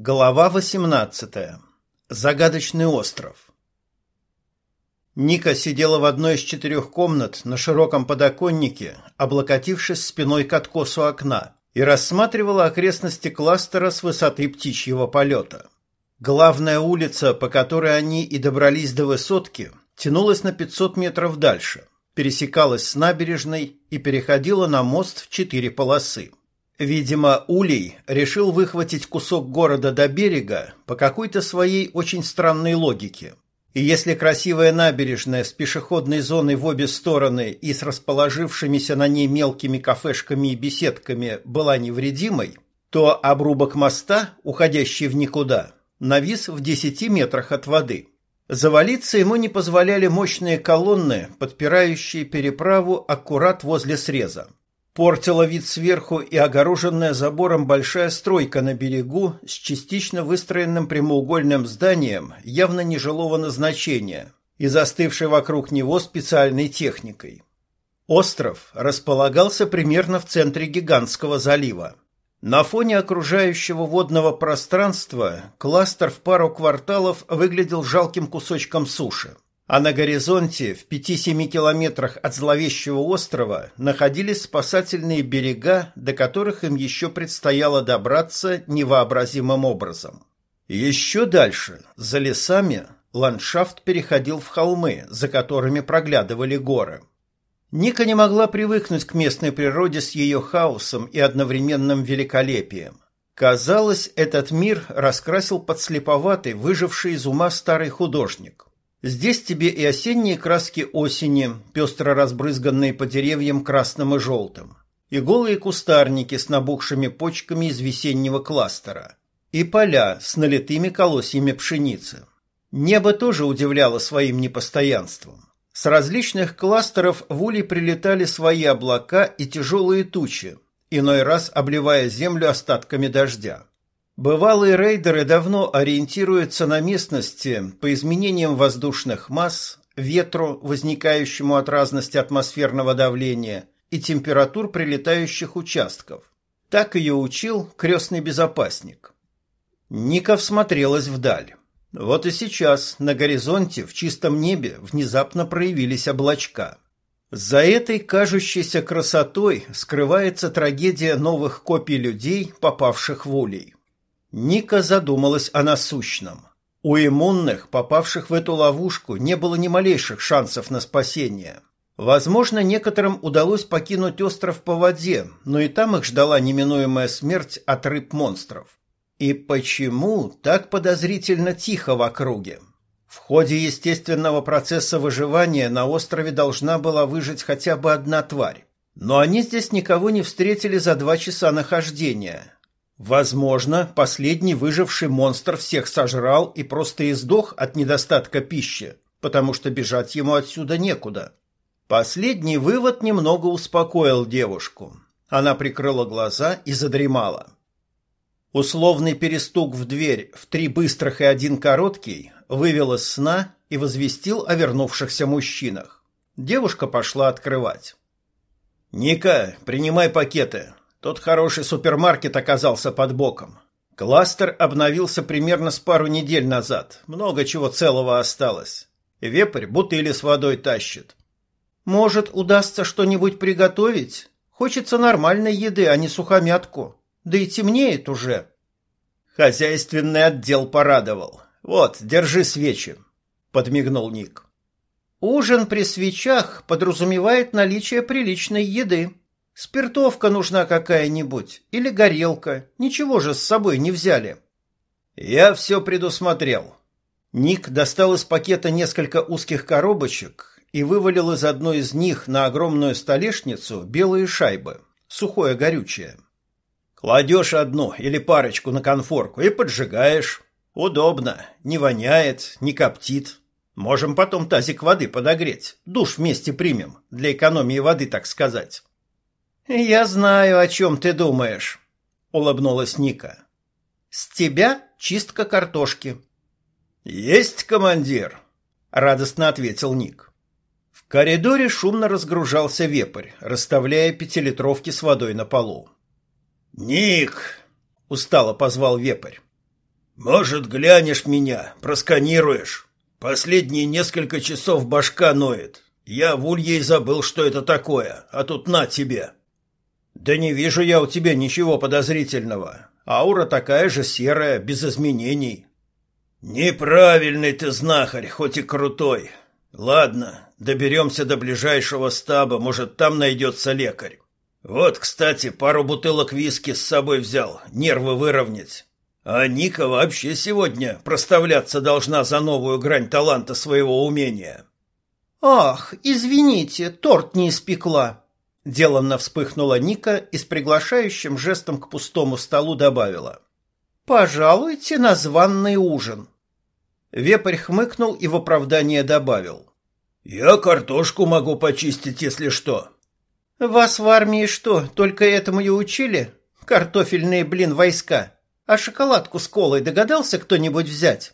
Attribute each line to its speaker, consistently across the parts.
Speaker 1: Глава 18. Загадочный остров. Ника сидела в одной из четырех комнат на широком подоконнике, облокотившись спиной к откосу окна, и рассматривала окрестности кластера с высоты птичьего полета. Главная улица, по которой они и добрались до высотки, тянулась на 500 метров дальше, пересекалась с набережной и переходила на мост в четыре полосы. Видимо, Улей решил выхватить кусок города до берега по какой-то своей очень странной логике. И если красивая набережная с пешеходной зоной в обе стороны и с расположившимися на ней мелкими кафешками и беседками была невредимой, то обрубок моста, уходящий в никуда, навис в десяти метрах от воды. Завалиться ему не позволяли мощные колонны, подпирающие переправу аккурат возле среза. Портила вид сверху и огороженная забором большая стройка на берегу с частично выстроенным прямоугольным зданием явно нежилого назначения и застывшей вокруг него специальной техникой. Остров располагался примерно в центре гигантского залива. На фоне окружающего водного пространства кластер в пару кварталов выглядел жалким кусочком суши а на горизонте в 5-7 километрах от зловещего острова находились спасательные берега, до которых им еще предстояло добраться невообразимым образом. Еще дальше, за лесами, ландшафт переходил в холмы, за которыми проглядывали горы. Ника не могла привыкнуть к местной природе с ее хаосом и одновременным великолепием. Казалось, этот мир раскрасил подслеповатый, выживший из ума старый художник. Здесь тебе и осенние краски осени, пестро разбрызганные по деревьям красным и желтым, и голые кустарники с набухшими почками из весеннего кластера, и поля с налитыми колосьями пшеницы. Небо тоже удивляло своим непостоянством. С различных кластеров в улей прилетали свои облака и тяжелые тучи, иной раз обливая землю остатками дождя. Бывалые рейдеры давно ориентируются на местности по изменениям воздушных масс, ветру, возникающему от разности атмосферного давления, и температур прилетающих участков. Так ее учил крестный безопасник. Ника всмотрелась вдаль. Вот и сейчас на горизонте в чистом небе внезапно проявились облачка. За этой кажущейся красотой скрывается трагедия новых копий людей, попавших в улей. Ника задумалась о насущном. У иммунных, попавших в эту ловушку, не было ни малейших шансов на спасение. Возможно, некоторым удалось покинуть остров по воде, но и там их ждала неминуемая смерть от рыб-монстров. И почему так подозрительно тихо в округе? В ходе естественного процесса выживания на острове должна была выжить хотя бы одна тварь. Но они здесь никого не встретили за два часа нахождения – Возможно, последний выживший монстр всех сожрал и просто издох от недостатка пищи, потому что бежать ему отсюда некуда. Последний вывод немного успокоил девушку. Она прикрыла глаза и задремала. Условный перестук в дверь в три быстрых и один короткий вывел из сна и возвестил о вернувшихся мужчинах. Девушка пошла открывать. «Ника, принимай пакеты. Тот хороший супермаркет оказался под боком. Кластер обновился примерно с пару недель назад. Много чего целого осталось. Вепрь бутыли с водой тащит. Может, удастся что-нибудь приготовить? Хочется нормальной еды, а не сухомятку. Да и темнеет уже. Хозяйственный отдел порадовал. Вот, держи свечи, подмигнул Ник. Ужин при свечах подразумевает наличие приличной еды, Спиртовка нужна какая-нибудь или горелка. Ничего же с собой не взяли. Я все предусмотрел. Ник достал из пакета несколько узких коробочек и вывалил из одной из них на огромную столешницу белые шайбы, сухое горючее. Кладешь одну или парочку на конфорку и поджигаешь. Удобно, не воняет, не коптит. Можем потом тазик воды подогреть, душ вместе примем, для экономии воды, так сказать. «Я знаю, о чем ты думаешь», — улыбнулась Ника. «С тебя чистка картошки». «Есть, командир», — радостно ответил Ник. В коридоре шумно разгружался вепрь, расставляя пятилитровки с водой на полу. «Ник!» — устало позвал вепрь. Может, глянешь меня, просканируешь? Последние несколько часов башка ноет. Я в улье забыл, что это такое, а тут на тебе. Да не вижу я у тебя ничего подозрительного. Аура такая же серая, без изменений. Неправильный ты знахарь, хоть и крутой. Ладно, доберемся до ближайшего стаба, может, там найдется лекарь. Вот, кстати, пару бутылок виски с собой взял, нервы выровнять. А Ника вообще сегодня проставляться должна за новую грань таланта своего умения.
Speaker 2: Ах, извините, торт не испекла. Деланно вспыхнула Ника и с приглашающим жестом к пустому столу добавила: "Пожалуйте на званный ужин". Вепрь хмыкнул и в оправдание добавил:
Speaker 1: "Я картошку могу почистить, если что".
Speaker 2: Вас в армии что, только этому и учили? Картофельные, блин, войска. А шоколадку с колой догадался кто-нибудь взять?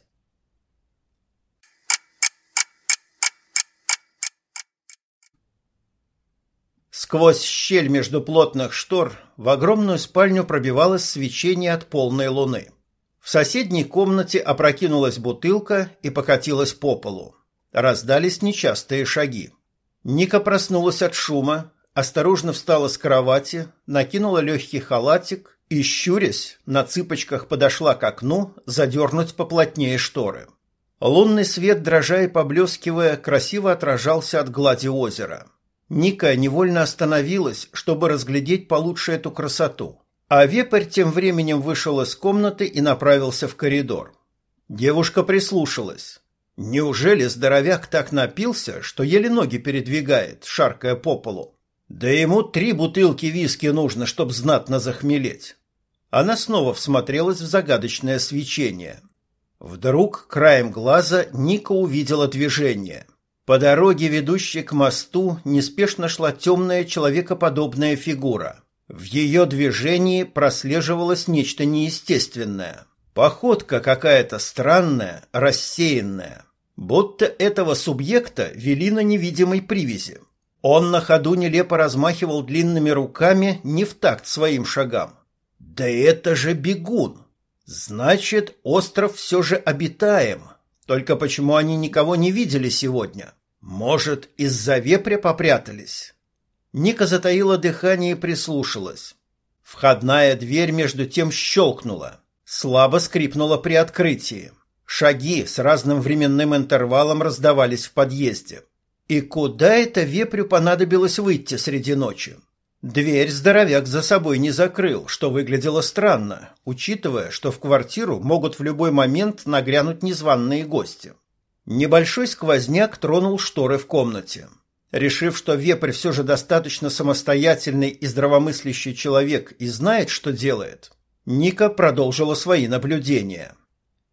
Speaker 2: Сквозь щель между плотных штор в огромную спальню пробивалось свечение от полной луны. В соседней комнате опрокинулась бутылка и покатилась по полу. Раздались нечастые шаги. Ника проснулась от шума, осторожно встала с кровати, накинула легкий халатик и, щурясь, на цыпочках подошла к окну задернуть поплотнее шторы. Лунный свет, дрожа и поблескивая, красиво отражался от глади озера. Ника невольно остановилась, чтобы разглядеть получше эту красоту. А вепрь тем временем вышел из комнаты и направился в коридор. Девушка прислушалась. Неужели здоровяк так напился, что еле ноги передвигает, шаркая по полу? Да ему три бутылки виски нужно, чтобы знатно захмелеть. Она снова всмотрелась в загадочное свечение. Вдруг краем глаза Ника увидела движение. По дороге, ведущей к мосту, неспешно шла темная человекоподобная фигура. В ее движении прослеживалось нечто неестественное. Походка какая-то странная, рассеянная. Будто этого субъекта вели на невидимой привязи. Он на ходу нелепо размахивал длинными руками не в такт своим шагам. Да это же бегун. Значит, остров все же обитаем. Только почему они никого не видели сегодня? Может, из-за вепря попрятались? Ника затаила дыхание и прислушалась. Входная дверь между тем щелкнула. Слабо скрипнула при открытии. Шаги с разным временным интервалом раздавались в подъезде. И куда это вепрю понадобилось выйти среди ночи? Дверь здоровяк за собой не закрыл, что выглядело странно, учитывая, что в квартиру могут в любой момент нагрянуть незваные гости. Небольшой сквозняк тронул шторы в комнате. Решив, что вепрь все же достаточно самостоятельный и здравомыслящий человек и знает, что делает, Ника продолжила свои наблюдения.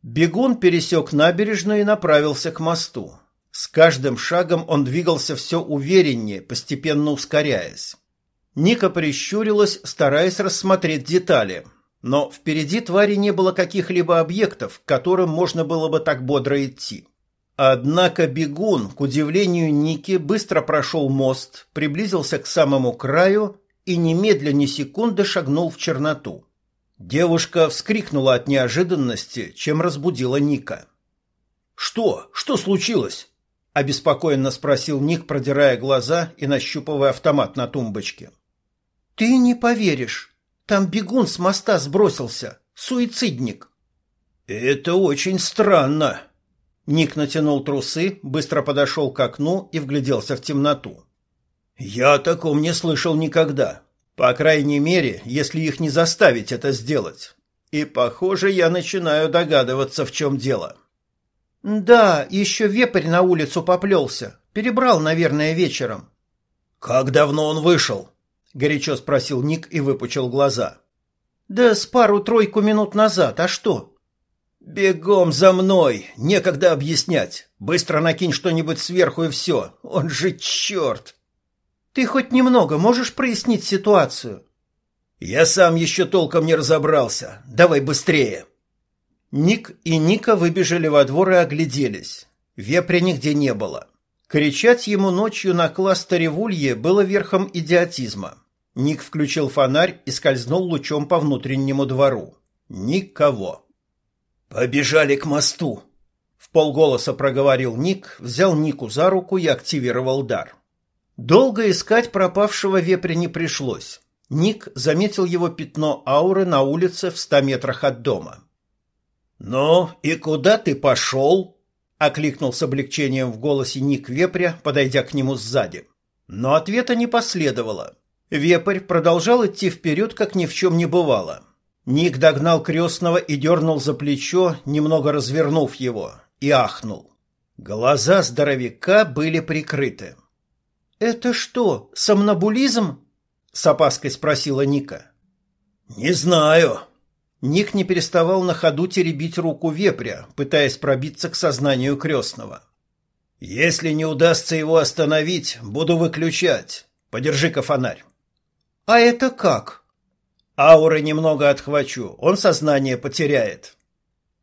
Speaker 2: Бегун пересек набережную и направился к мосту. С каждым шагом он двигался все увереннее, постепенно ускоряясь. Ника прищурилась, стараясь рассмотреть детали. Но впереди твари не было каких-либо объектов, к которым можно было бы так бодро идти. Однако бегун, к удивлению Ники, быстро прошел мост, приблизился к самому краю и немедленно ни секунды шагнул в черноту. Девушка вскрикнула от неожиданности, чем разбудила Ника. «Что? Что случилось?» – обеспокоенно спросил Ник, продирая глаза и нащупывая автомат на тумбочке. Ты не поверишь. Там бегун с моста сбросился. Суицидник. Это очень странно. Ник натянул трусы, быстро подошел к окну и вгляделся в темноту. Я о таком не слышал никогда. По крайней мере, если их не заставить это сделать. И, похоже, я начинаю догадываться, в чем дело. Да, еще вепрь на улицу поплелся. Перебрал, наверное, вечером. Как давно он вышел? Горячо спросил Ник и выпучил глаза. Да с пару-тройку минут назад, а что? Бегом за мной, некогда объяснять. Быстро накинь что-нибудь сверху и все. Он же черт!» Ты хоть немного можешь прояснить ситуацию? Я сам еще толком не разобрался. Давай быстрее. Ник и Ника выбежали во двор и огляделись. Вепря нигде не было. Кричать ему ночью на кластере в Улье было верхом идиотизма. Ник включил фонарь и скользнул лучом по внутреннему двору. Никого.
Speaker 1: Побежали к мосту. В полголоса проговорил Ник, взял Нику за руку и активировал дар. Долго искать пропавшего вепря не пришлось. Ник заметил его пятно ауры на улице в ста метрах от дома. «Ну, и куда ты пошел?» — окликнул с облегчением в голосе Ник Вепря, подойдя к нему сзади. Но ответа не последовало. Вепрь продолжал идти вперед, как ни в чем не бывало. Ник догнал крестного и дернул за плечо, немного развернув его, и ахнул. Глаза здоровяка были прикрыты. «Это что, сомнобулизм?» — с опаской спросила Ника. «Не знаю». Ник не переставал на ходу теребить руку вепря, пытаясь пробиться к сознанию крестного. «Если не удастся его остановить, буду выключать. Подержи-ка фонарь». «А это как?» «Ауры немного отхвачу, он сознание потеряет».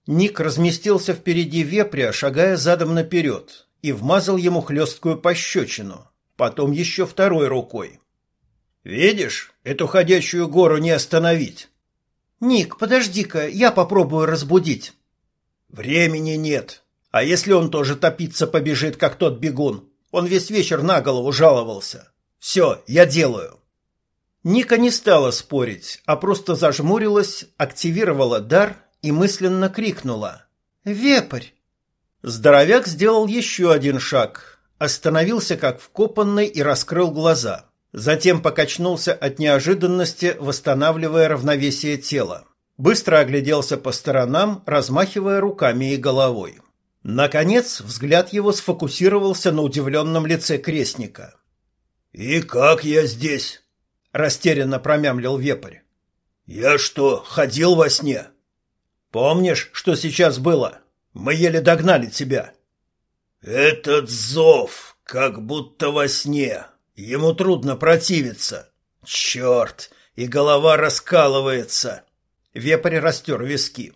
Speaker 1: Ник разместился впереди вепря, шагая задом наперед, и вмазал ему хлесткую пощечину, потом еще второй рукой. «Видишь, эту ходящую гору не остановить». «Ник, подожди-ка, я попробую разбудить». «Времени нет. А если он тоже топиться побежит, как тот бегун? Он весь вечер на голову жаловался. Все, я делаю». Ника не стала спорить, а просто зажмурилась, активировала дар и мысленно крикнула «Вепрь!». Здоровяк сделал еще один шаг, остановился как вкопанный и раскрыл глаза. Затем покачнулся от неожиданности, восстанавливая равновесие тела. Быстро огляделся по сторонам, размахивая руками и головой. Наконец, взгляд его сфокусировался на удивленном лице крестника. «И как я здесь?» Растерянно промямлил вепрь. Я что, ходил во сне? Помнишь, что сейчас было? Мы еле догнали тебя. Этот зов, как будто во сне. Ему трудно противиться. Черт, и голова раскалывается. Вепрь растер виски.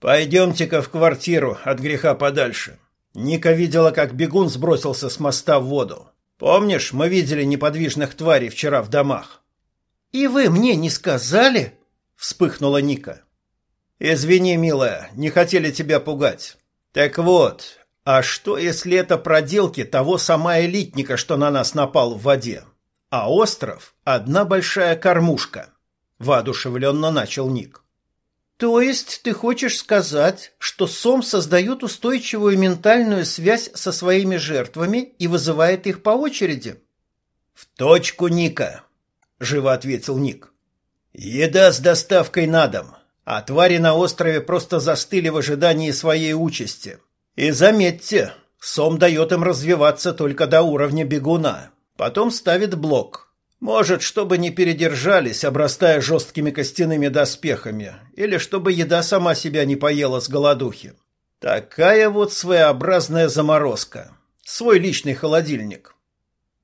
Speaker 1: Пойдемте-ка в квартиру от греха подальше. Ника видела, как бегун сбросился с моста в воду. Помнишь, мы видели неподвижных тварей вчера в домах? И вы мне не сказали? Вспыхнула Ника. Извини, милая, не хотели тебя пугать. Так вот, а что, если это проделки того сама элитника, что на нас напал в воде? А остров — одна большая кормушка. Воодушевленно начал Ник. То есть ты хочешь сказать, что Сом создает устойчивую ментальную связь со своими жертвами и вызывает их по очереди? В точку, Ника, живо ответил Ник. Еда с доставкой на дом, а твари на острове просто застыли в ожидании своей участи. И заметьте, Сом дает им развиваться только до уровня бегуна, потом ставит блок, может, чтобы не передержались, обрастая жесткими костяными доспехами, или чтобы еда сама себя не поела с голодухи. Такая вот своеобразная заморозка. Свой личный холодильник.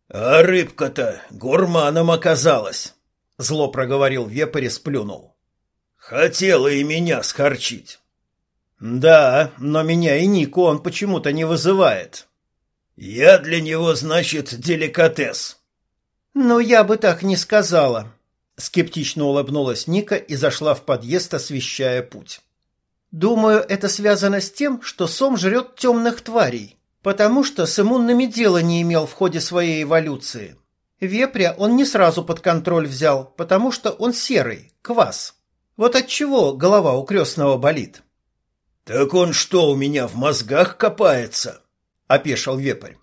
Speaker 1: А рыбка-то гурманом оказалась, зло проговорил вепрь и сплюнул. Хотела и меня схорчить. Да, но меня и Нику он почему-то не вызывает. Я для него, значит, деликатес. «Но я бы так не сказала», — скептично улыбнулась Ника и зашла в подъезд, освещая путь. «Думаю, это связано с тем, что Сом жрет темных тварей, потому что с иммунными дела не имел в ходе своей эволюции. Вепря он не сразу под контроль взял, потому что он серый, квас. Вот от чего голова у крестного болит». «Так он что, у меня в мозгах копается?» — опешил вепрь.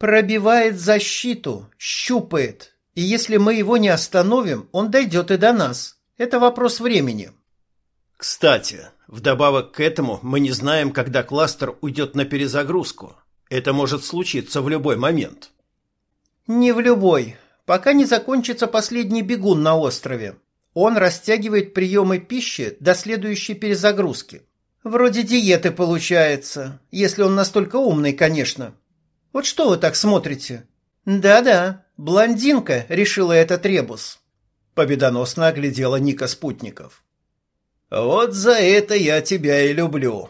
Speaker 1: Пробивает защиту, щупает. И если мы его не остановим, он дойдет и до нас. Это вопрос времени. Кстати, вдобавок к этому мы не знаем, когда кластер уйдет на перезагрузку. Это может случиться в любой момент. Не в любой. Пока не закончится последний бегун на острове. Он растягивает приемы пищи до следующей перезагрузки. Вроде диеты получается, если он настолько умный, конечно. Вот что вы так смотрите? Да-да, блондинка решила этот ребус. Победоносно оглядела Ника спутников. Вот за это я тебя и люблю.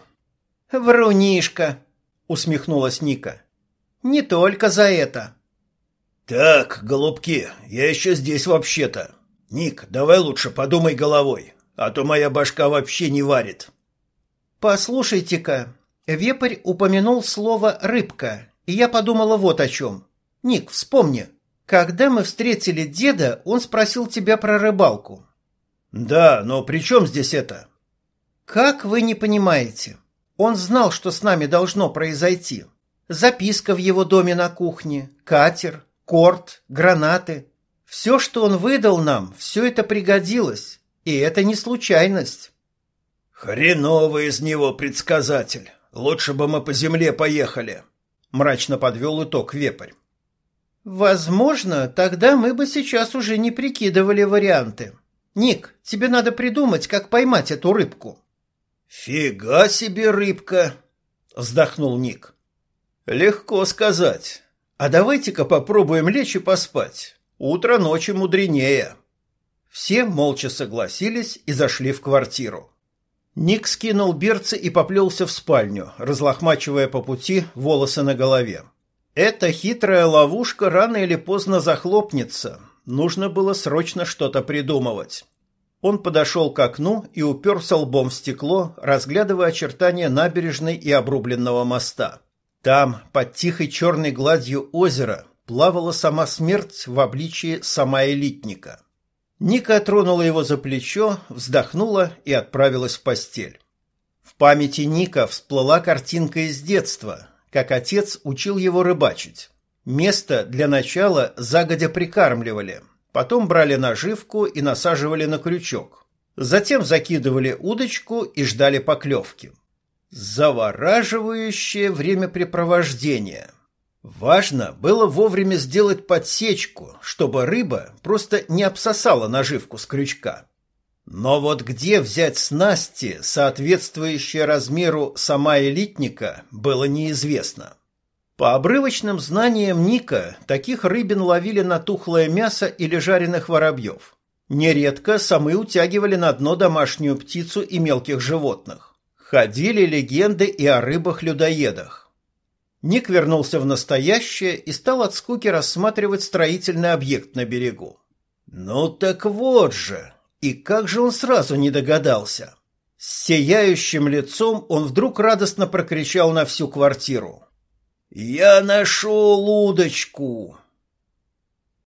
Speaker 1: Врунишка, усмехнулась Ника. Не только за это. Так, голубки, я еще здесь вообще-то. Ник, давай лучше подумай головой, а то моя башка вообще не варит. Послушайте-ка, Вепрь упомянул слово «рыбка», и я подумала вот о чем. Ник, вспомни, когда мы встретили деда, он спросил тебя про рыбалку.
Speaker 2: Да, но при чем здесь это?
Speaker 1: Как вы не понимаете? Он знал, что с нами должно произойти. Записка в его доме на кухне, катер, корт, гранаты. Все, что он выдал нам, все это пригодилось. И это не случайность.
Speaker 2: Хреновый из него предсказатель. Лучше бы мы по земле поехали, мрачно подвел итог Вепрь.
Speaker 1: Возможно, тогда мы бы сейчас уже не прикидывали варианты. Ник, тебе надо придумать, как поймать эту рыбку.
Speaker 2: Фига себе рыбка, вздохнул Ник. Легко сказать. А давайте-ка попробуем лечь и поспать. Утро ночи мудренее.
Speaker 1: Все молча согласились и зашли в квартиру. Ник скинул берцы и поплелся в спальню, разлохмачивая по пути волосы на голове. Эта хитрая ловушка рано или поздно захлопнется. Нужно было срочно что-то придумывать. Он подошел к окну и уперся лбом в стекло, разглядывая очертания набережной и обрубленного моста. Там, под тихой черной гладью озера, плавала сама смерть в обличии сама элитника. Ника тронула его за плечо, вздохнула и отправилась в постель. В памяти Ника всплыла картинка из детства, как отец учил его рыбачить. Место для начала загодя прикармливали, потом брали наживку и насаживали на крючок. Затем закидывали удочку и ждали поклевки. Завораживающее времяпрепровождение – Важно было вовремя сделать подсечку, чтобы рыба просто не обсосала наживку с крючка. Но вот где взять снасти, соответствующие размеру сама элитника, было неизвестно. По обрывочным знаниям Ника, таких рыбин ловили на тухлое мясо или жареных воробьев. Нередко самы утягивали на дно домашнюю птицу и мелких животных. Ходили легенды и о рыбах-людоедах. Ник вернулся в настоящее и стал от скуки рассматривать строительный объект на берегу. Ну так вот же! И как же он сразу не догадался? С сияющим лицом он вдруг радостно прокричал на всю квартиру. «Я нашел удочку!